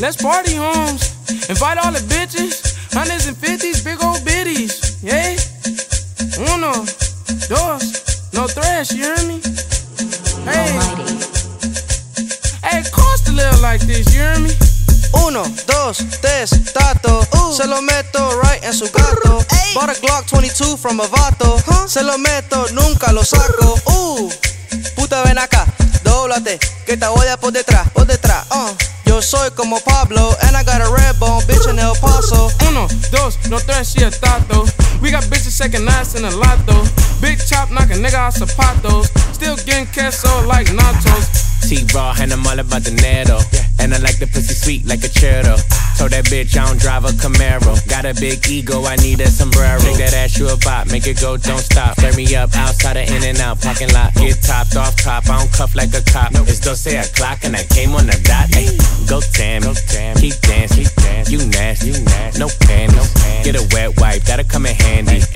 Let's party, homes. Invite all the bitches. Hundreds and fifties, big old biddies. Yeah? Uno, dos, no thrash, you hear me? Hey. Hey, cost to live like this, you hear me? Uno, dos, tres, tato. Se lo meto right en su gato. Bought a Glock 22 from a vato. Se lo meto, nunca lo saco. Uh, puta ven acá, doblate, que te voy a por detrás, por detrás. Uh. Yo soy como Pablo, and I got a red bone, bitch in El Paso. Uno, dos, no tres, she a tato. We got bitches shaking ass in a lotto. Big chop knock a nigga out zapatos. Still getting queso like nachos. T-Raw, and I'm all about the dinero. And I like the pussy sweet like a churro. Told that bitch I don't drive a Camaro. Got a big ego, I need a sombrero. You a bop, make it go, don't stop. Flare me up outside of In-N-Out parking lot. Get topped off top, I don't cuff like a cop. It's 12 o'clock and I came on the dot. Ay, go Tammy, keep dancing. You nasty, no panties. Get a wet wipe, Gotta come.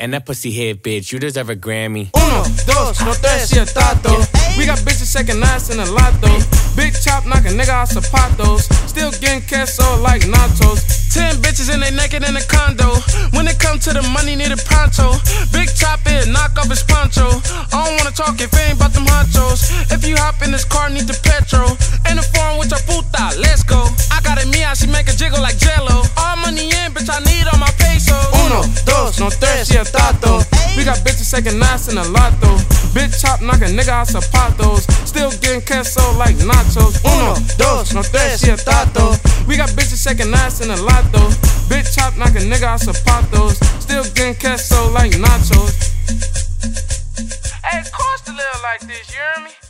And that pussy head bitch, you deserve a Grammy. Uno, dos, no tres, a tato. We got bitches shaking ass in a lotto. Big chop knock a nigga out zapatos. Still getting queso like nachos. Ten bitches and they naked in a condo. When it come to the money, need a pronto. Big chop it, knock off his poncho. I don't wanna talk if it ain't about them honchos. If you hop in this car, need the petrol. Ain't the foreign with your puta, let's go. I got it mia, she make a jiggle like dos, no tres, she a tato. We got bitches shaking ass in a lotto. Big chop knock a nigga out zapatos. Still getting queso like nachos. Uno, dos, no tres, she a tato. We got bitches shaking ass in a lotto. Big chop knock a nigga out zapatos. Still getting queso like nachos. Hey, cost to live like this, you hear me?